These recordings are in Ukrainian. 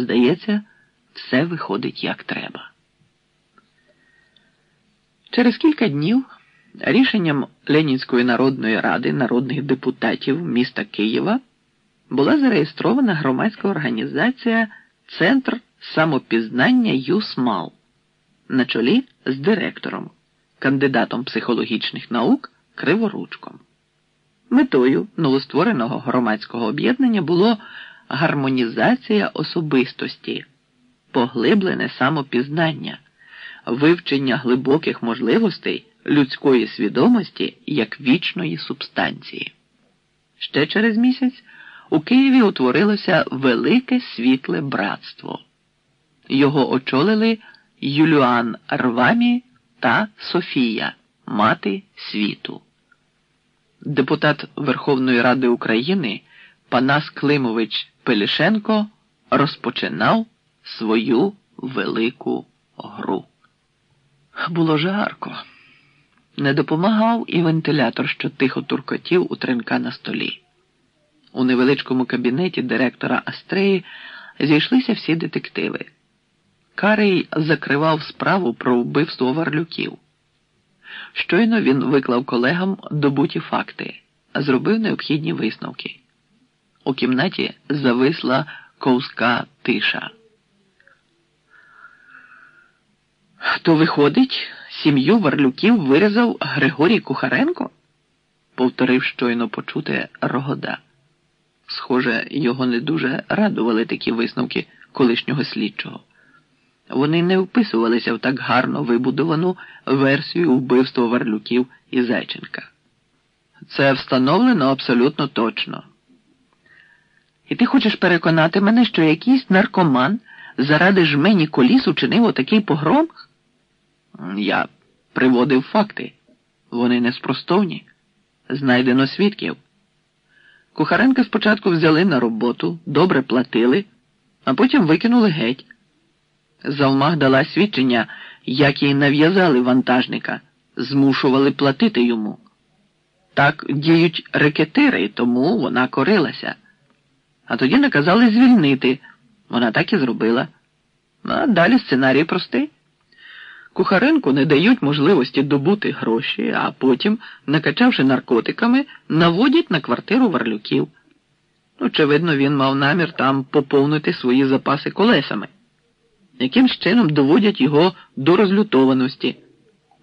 Здається, все виходить як треба. Через кілька днів рішенням Ленінської народної ради народних депутатів міста Києва була зареєстрована громадська організація Центр самопізнання ЮСМАЛ на чолі з директором, кандидатом психологічних наук Криворучком. Метою новоствореного громадського об'єднання було гармонізація особистості, поглиблене самопізнання, вивчення глибоких можливостей людської свідомості як вічної субстанції. Ще через місяць у Києві утворилося Велике Світле Братство. Його очолили Юліан Рвамі та Софія, мати світу. Депутат Верховної Ради України Панас Климович Пелішенко розпочинав свою велику гру. Було жарко. Не допомагав і вентилятор, що тихо туркотів у тринка на столі. У невеличкому кабінеті директора Астреї зійшлися всі детективи. Карий закривав справу про вбивство варлюків. Щойно він виклав колегам добуті факти, зробив необхідні висновки. У кімнаті зависла ковська тиша. То, виходить, сім'ю варлюків вирізав Григорій Кухаренко? повторив щойно почуте рогода. Схоже, його не дуже радували такі висновки колишнього слідчого. Вони не вписувалися в так гарно вибудовану версію вбивства Варлюків і Зайченка. Це встановлено абсолютно точно. І ти хочеш переконати мене, що якийсь наркоман заради жмені коліс учинив отакий погром? Я приводив факти. Вони неспростовні. Знайдено свідків. Кухаренка спочатку взяли на роботу, добре платили, а потім викинули геть. Завмах дала свідчення, як їй нав'язали вантажника, змушували платити йому. Так діють рекетири, тому вона корилася. А тоді наказали звільнити. Вона так і зробила. А далі сценарій простий. Кухаренку не дають можливості добути гроші, а потім, накачавши наркотиками, наводять на квартиру варлюків. Очевидно, він мав намір там поповнити свої запаси колесами. Яким чином доводять його до розлютованості.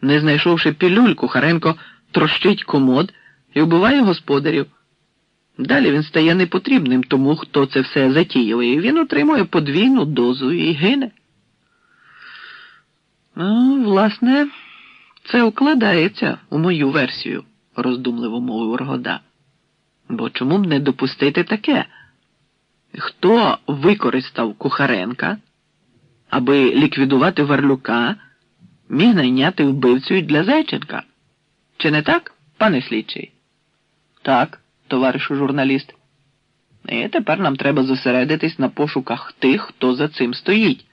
Не знайшовши пілюль, Кухаренко трощить комод і вбиває господарів. Далі він стає непотрібним тому, хто це все затіяв, і він отримує подвійну дозу і гине. Ну, власне, це укладається у мою версію, роздумливо мовив Рогода. Бо чому б не допустити таке? Хто використав Кухаренка, аби ліквідувати Варлюка, міг найняти вбивцю для Зайченка? Чи не так, пане слідчий? Так, товаришу журналіст. І тепер нам треба зосередитись на пошуках тих, хто за цим стоїть.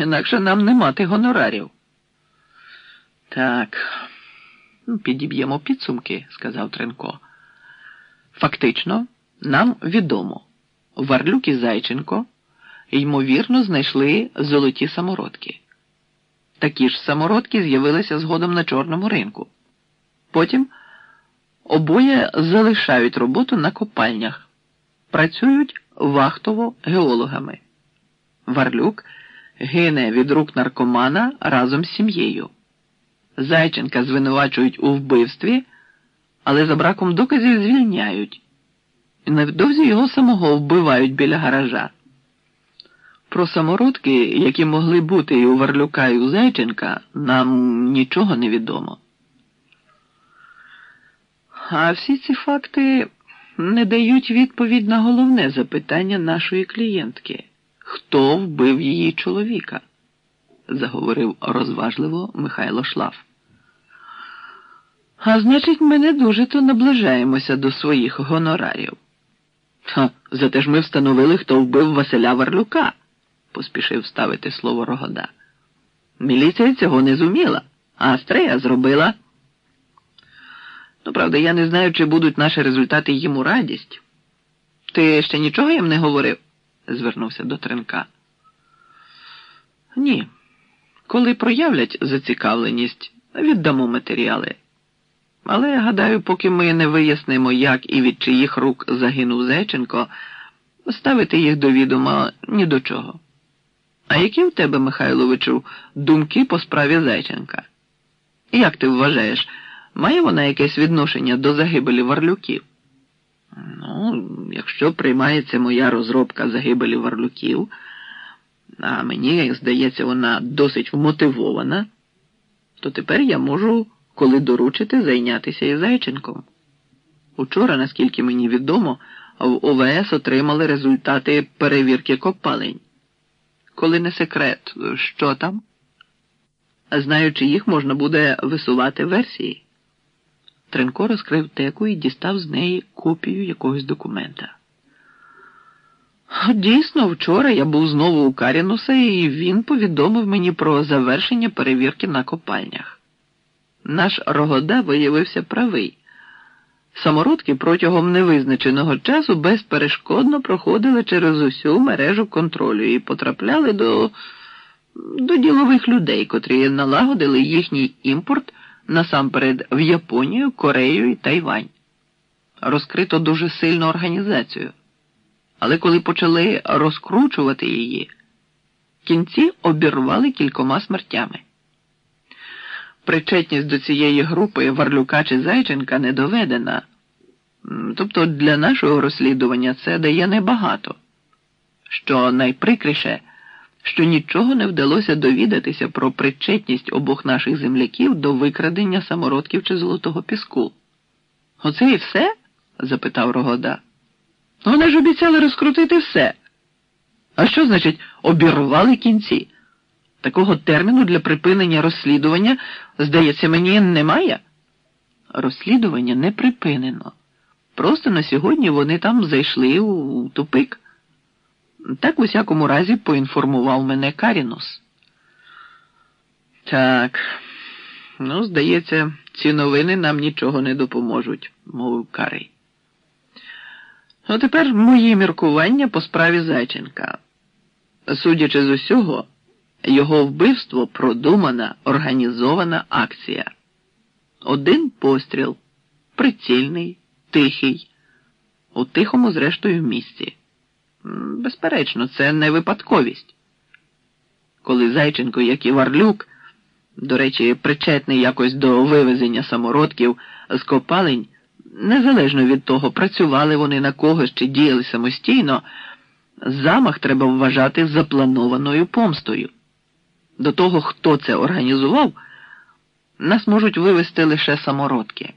Інакше нам не мати гонорарів. Так, ну, підіб'ємо підсумки, сказав Тренко. Фактично, нам відомо, Варлюк і Зайченко ймовірно знайшли золоті самородки. Такі ж самородки з'явилися згодом на чорному ринку. Потім обоє залишають роботу на копальнях, працюють вахтово геологами. Варлюк гине від рук наркомана разом з сім'єю. Зайченка звинувачують у вбивстві, але за браком доказів звільняють. І невдовзі його самого вбивають біля гаража. Про самородки, які могли бути і у Варлюка, і у Зайченка, нам нічого не відомо. А всі ці факти не дають відповідь на головне запитання нашої клієнтки хто вбив її чоловіка? заговорив розважливо Михайло Шлаф. А значить, ми не дуже то наближаємося до своїх гонорарів. Ха, зате ж ми встановили, хто вбив Василя Варлюка, поспішив ставити слово Рогода. Міліція цього не зуміла, а Астрея зробила. Ну, правда, я не знаю, чи будуть наші результати їм радість. Ти ще нічого їм не говорив? звернувся до Тренка. Ні. Коли проявлять зацікавленість, віддамо матеріали. Але, гадаю, поки ми не вияснимо, як і від чиїх рук загинув Зайченко, ставити їх до відома ні до чого. А які в тебе, Михайловичу, думки по справі Зайченка? Як ти вважаєш, має вона якесь відношення до загибелі Варлюків? Ну, якщо приймається моя розробка загибелі Варлюків, а мені здається, вона досить вмотивована, то тепер я можу, коли доручити, зайнятися і Зайченком. Учора, наскільки мені відомо, в ОВС отримали результати перевірки копалень. Коли не секрет, що там? Знаючи їх, можна буде висувати версії. Тренко розкрив теку і дістав з неї копію якогось документа. Дійсно, вчора я був знову у Карінуса, і він повідомив мені про завершення перевірки на копальнях. Наш Рогода виявився правий. Самородки протягом невизначеного часу безперешкодно проходили через усю мережу контролю і потрапляли до, до ділових людей, котрі налагодили їхній імпорт насамперед в Японію, Корею і Тайвань. Розкрито дуже сильну організацію. Але коли почали розкручувати її, кінці обірвали кількома смертями. Причетність до цієї групи Варлюка чи Зайченка не доведена. Тобто для нашого розслідування це дає небагато. Що найприкріше, що нічого не вдалося довідатися про причетність обох наших земляків до викрадення самородків чи золотого піску. Оце і все? запитав Рогода. Вони ж обіцяли розкрутити все. А що значить обірвали кінці? Такого терміну для припинення розслідування, здається, мені немає. Розслідування не припинено. Просто на сьогодні вони там зайшли у тупик. Так, в усякому разі, поінформував мене Карінус. Так, ну, здається, ці новини нам нічого не допоможуть, мовив Карий. Ну, тепер мої міркування по справі Зайченка. Судячи з усього, його вбивство продумана організована акція. Один постріл, прицільний, тихий, у тихому, зрештою, місці. Безперечно, це не випадковість. Коли Зайченко, як і Варлюк, до речі, причетний якось до вивезення самородків з копалень, незалежно від того, працювали вони на когось чи діяли самостійно, замах треба вважати запланованою помстою. До того, хто це організував, нас можуть вивести лише самородки.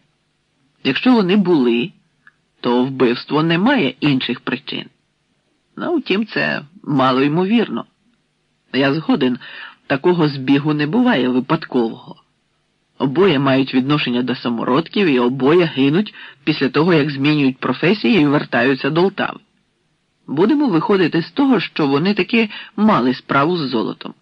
Якщо вони були, то вбивство не має інших причин. Ну, втім, це мало ймовірно. Я згоден, такого збігу не буває випадкового. Обоє мають відношення до самородків і обоє гинуть після того, як змінюють професії і вертаються до Лтави. Будемо виходити з того, що вони таки мали справу з золотом.